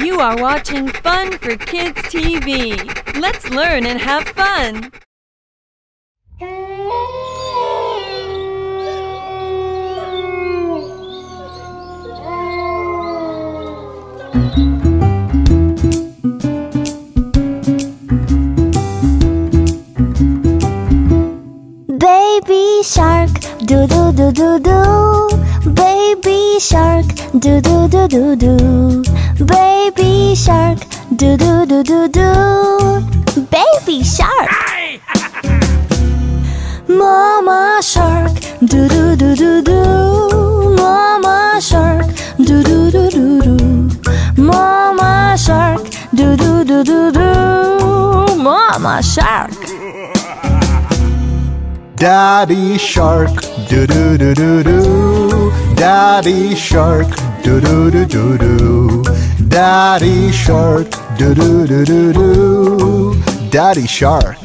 You are watching Fun for Kids TV. Let's learn and have fun. Baby shark, do do do do do. Baby shark, do do do do do. Baby shark, do do do do do. Baby shark. Mama shark, do do do do do. Mama shark, do do do do do. Mama shark, do do do do do. Mama shark. Daddy shark, do do do do do. Daddy shark, do do do do do. Daddy shark, do do do do do. Daddy shark.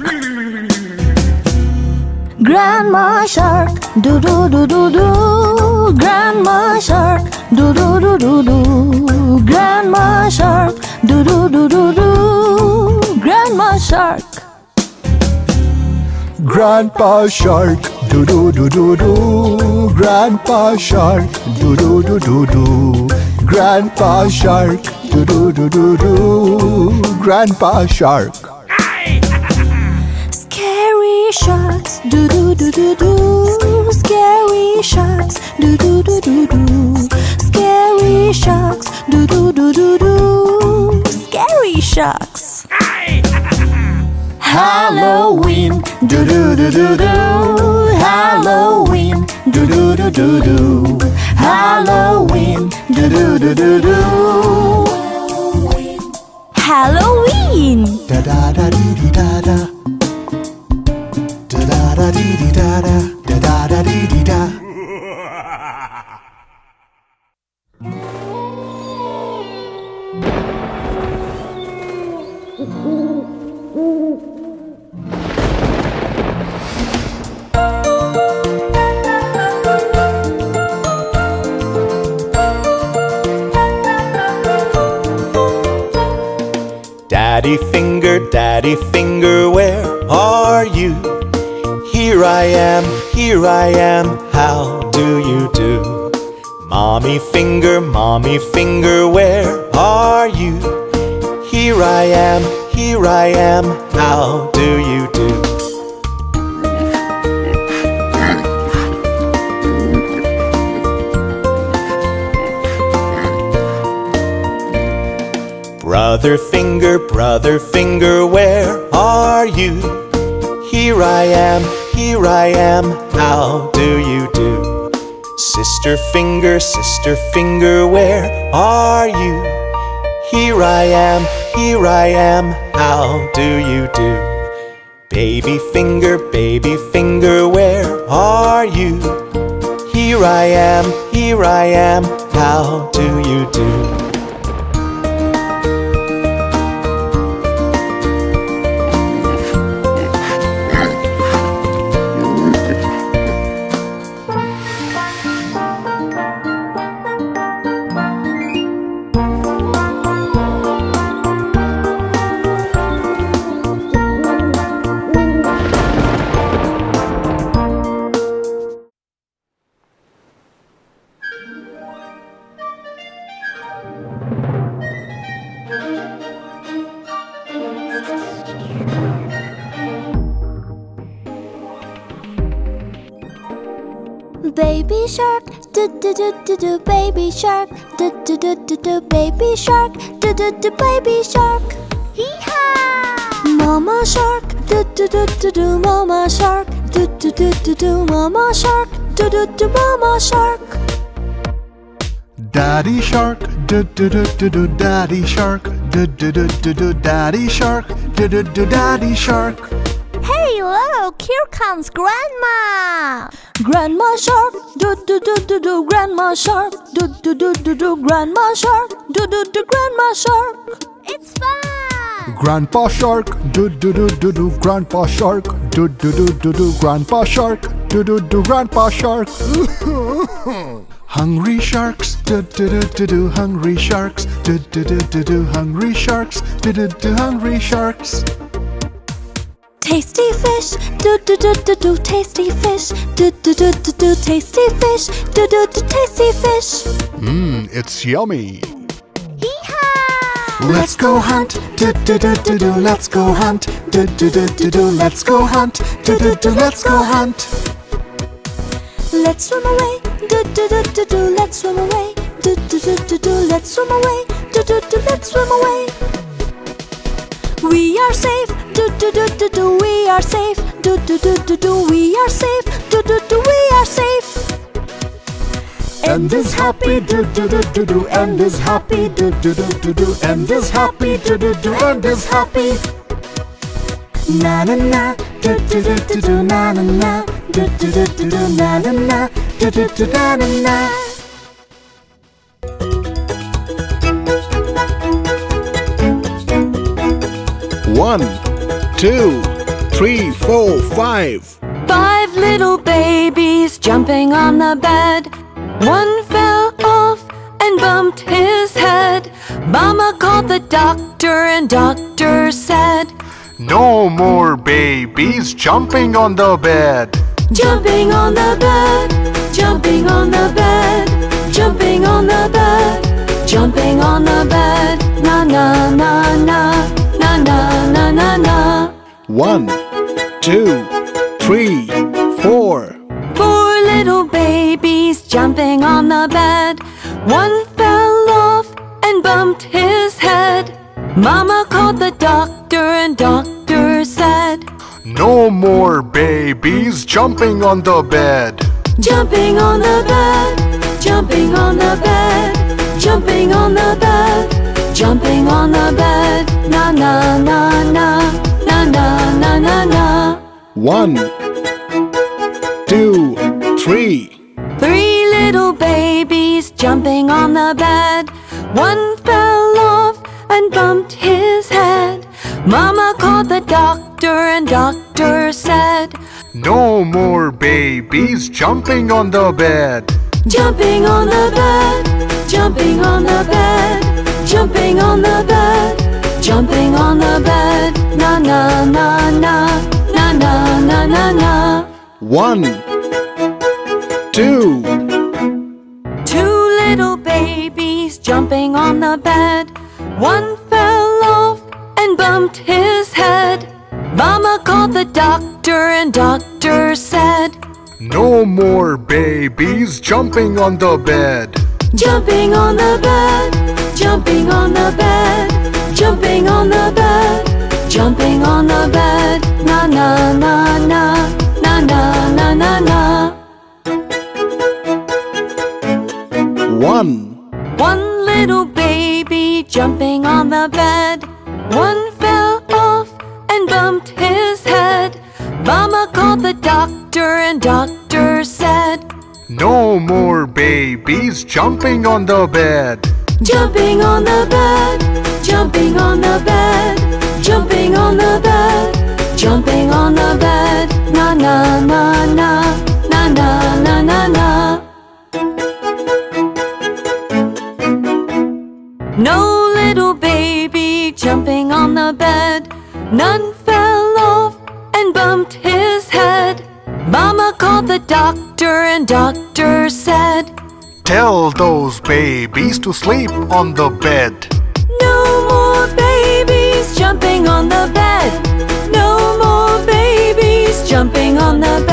Grandma shark, do do do do do. Grandma shark, do do do do do. Grandma shark, do do do do do. Grandma shark. Grandpa shark, do do do do do. Grandpa shark, do do do do do. Grandpa shark, do do do do do. Grandpa shark. Scary sharks, do do do do do. Scary sharks, do do do do do. Scary sharks, do do do do do. Scary sharks. Halloween, do do do do do. Halloween, do do do do do. Halloween, do do do do do. Halloween. Da da da dee dee da da. Da da da dee dee da da. Da da da dee dee da. Daddy finger, daddy finger, where are you? Here I am, here I am, how do you do? Mommy finger, mommy finger, where are you? Here I am, here I am, how do you do? Brother finger, brother finger, where are you? Here I am, here I am, how do you do? Sister finger, sister finger, where are you? Here I am, here I am, how do you do? Baby finger, baby finger, where are you? Here I am, here I am, how do you do? Baby shark, do do do do do. Baby shark, do do do do do. Baby shark, do do do. Baby shark. Hee-haw! Mama shark, do do do do do. Mama shark, do do do do do. Mama shark, do do do. Mama shark. Daddy shark, do do do do do. Daddy shark, do do do do do. Daddy shark, do do do. Daddy shark. Hey, look! Here comes Grandma! Grandma Shark! Do do do do do! Grandma Shark! Do do do do do! Grandma Shark! Do do do! Grandma Shark! It's fun! Grandpa shark, do do do do do. Grandpa shark, do do do do do. Grandpa shark, do do do. Grandpa shark. Hungry sharks, do do do do do. Hungry sharks, do do do do do. Hungry sharks, do do do. Hungry sharks. Tasty fish, do do do do do. Tasty fish, do do do do do. Tasty fish, do do do. Tasty fish. Mmm, it's yummy. Yeehaw! Let's go hunt, do do do do do. Let's go hunt, do do do do do. Let's go hunt, do do do. Let's go hunt. Let's swim away, do do do do do. Let's swim away, do do do do do. Let's swim away, do do do. Let's swim away. We are safe, do do do do do. We are safe, do do do do do. We are safe, do do do. We are safe. And is happy, do do do do do. And is happy, do do do do do. And is happy, do do do. And is happy. Na na na, do do do do do. Na na na, do do do do do. Na na na, do do do na na na. One, two, three, four, five. Five little babies jumping on the bed. One fell off and bumped his head. Mama called the doctor, and doctor said, No more babies jumping on the bed. Jumping on the bed, jumping on the bed, jumping on the bed, jumping on the bed. Na na na na, na na na na na. One, two, three, four. Four little babies jumping on the bed. One fell off and bumped his head. Mama called the doctor, and doctor said, No more babies jumping on the bed. Jumping on the bed, jumping on the bed, jumping on the bed, jumping on the bed. Na na na na, na na na na na. One, two, three. Three little babies jumping on the bed. One fell off and bumped his head. Mama called the doctor, and doctor said, No more babies jumping on the bed. Jumping on the bed, jumping on the bed, jumping on the bed, jumping on the bed. Na na na na, na na na na na. One, two, Two little babies jumping on the bed. One fell off and bumped his head. Mama called the doctor, and doctor said, no more babies jumping on the bed. Jumping on the bed, jumping on the bed, One, One little baby jumping on the bed. One fell off and bumped his head. Mama called the doctor, and doctor said, no more babies jumping on the bed. Jumping on the bed, jumping on the bed, jumping on the bed, jumping on the bed. Na na na na, No little baby jumping on the bed. None fell off and bumped his head. Mama called the doctor, and doctor said, Tell those babies to sleep on the bed. No more babies jumping on the bed. No more babies jumping on the bed.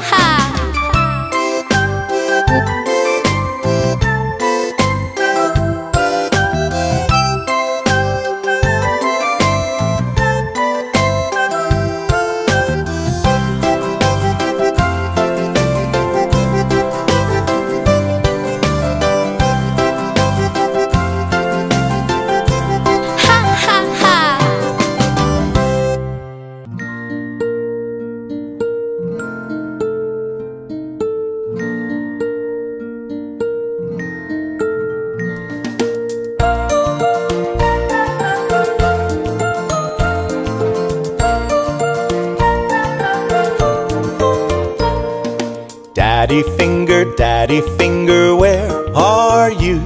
daddy finger, where are you?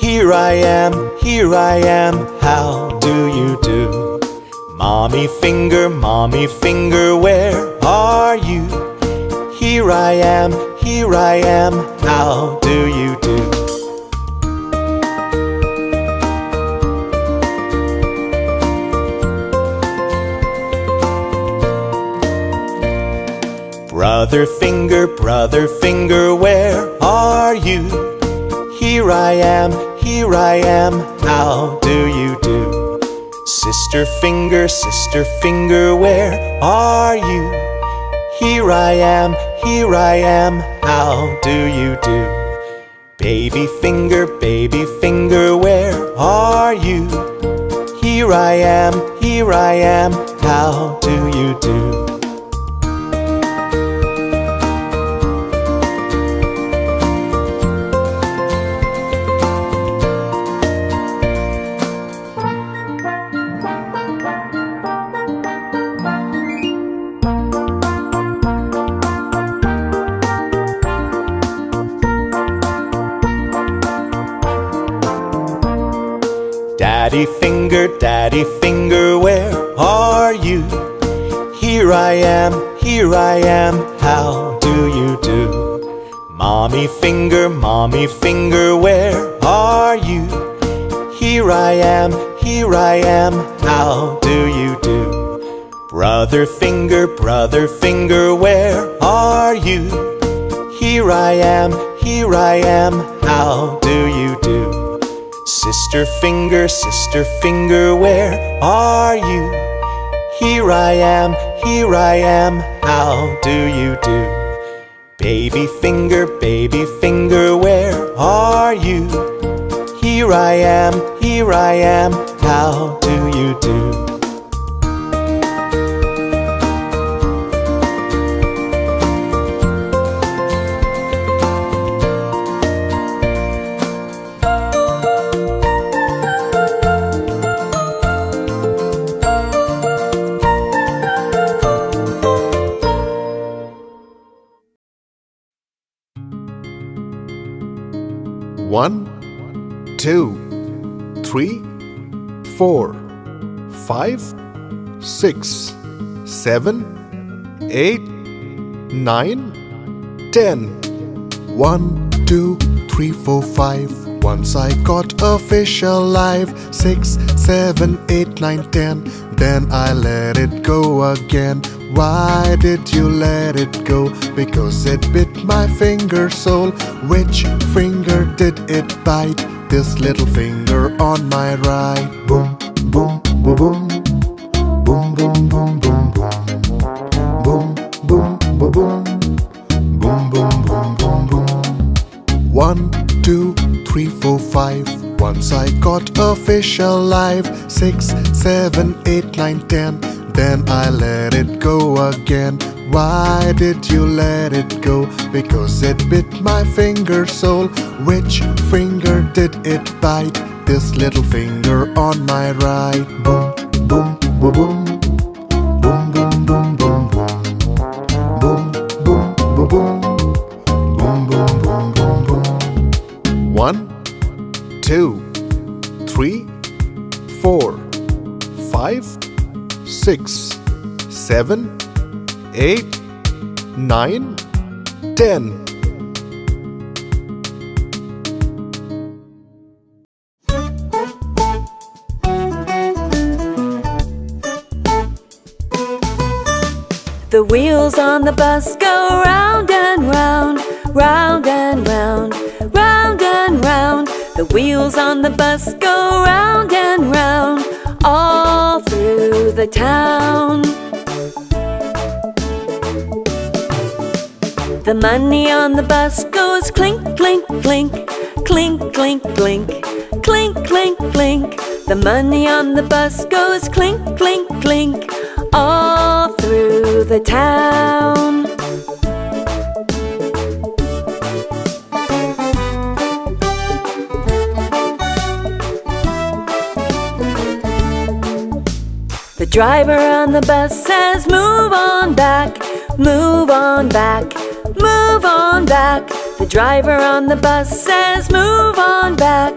Here I am, here I am, how do you do? Mommy finger, mommy finger, where are you? Here I am, here I am, how do you do? Brother finger, brother finger, where are you? Here I am, here I am, how do you do? Sister finger, sister finger, where are you? Here I am, here I am, how do you do? Baby finger, baby finger, where are you? Here I am, here I am, how do you do? You? Here I am, here I am, how do you do? Brother finger, brother finger, where are you? Here I am, here I am, how do you do? Sister finger, sister finger, where are you? Here I am, here I am, how do you do? Baby finger, baby finger, where are you? Here I am, here I am, how do you do? 6, 7, 8, 9, 10. 1, 2, 3, 4, 5. Once I caught a fish alive. 6, 7, 8, 9, 10. Then I let it go again. Why did you let it go? Because it bit my finger sole. Which finger did it bite? This little finger on my right. Boom, boom, boom, boom. Fish alive. Six, seven, eight, nine, ten. Then I let it go again. Why did you let it go? Because it bit my finger sole. Which finger did it bite? This little finger on my right. Boom, boom, boom, boom. Boom, 6, 7, 8, 9, 10. The wheels on the bus go round and round, round and round, round and round. The wheels on the bus go round and round all through the town. The money on the bus goes clink, clink, clink, clink, clink, clink, clink, clink, clink. The money on the bus goes clink, clink, clink, driver on the bus says, Move on back, move on back, move on back. The driver on the bus says, Move on back,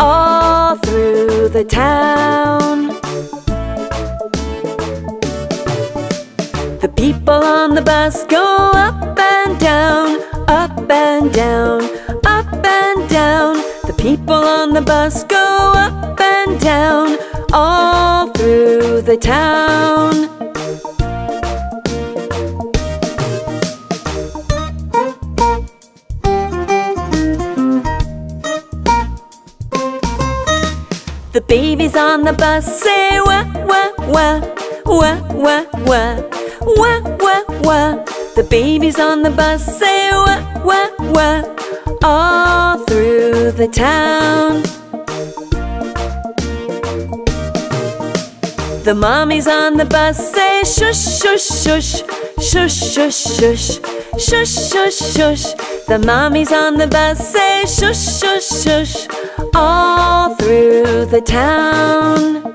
all through the town. The people on the bus go up and down, up and down, up and down. The people on the bus go up and down, all through the town. The babies on the bus say wah wah wah wah wah wah wah wah wah. The babies on the bus say wah wah wah all through the town. The mommies on the bus. Say shush shush shush. Shush shush shush. Shush shush shush. The mommies on the bus. Say shush shush shush. All through the town.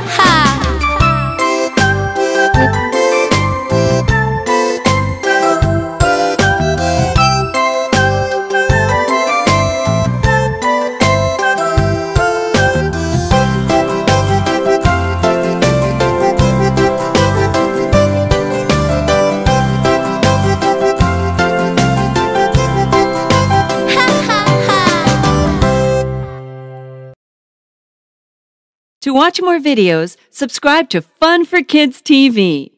To watch more videos, subscribe to Fun for Kids TV.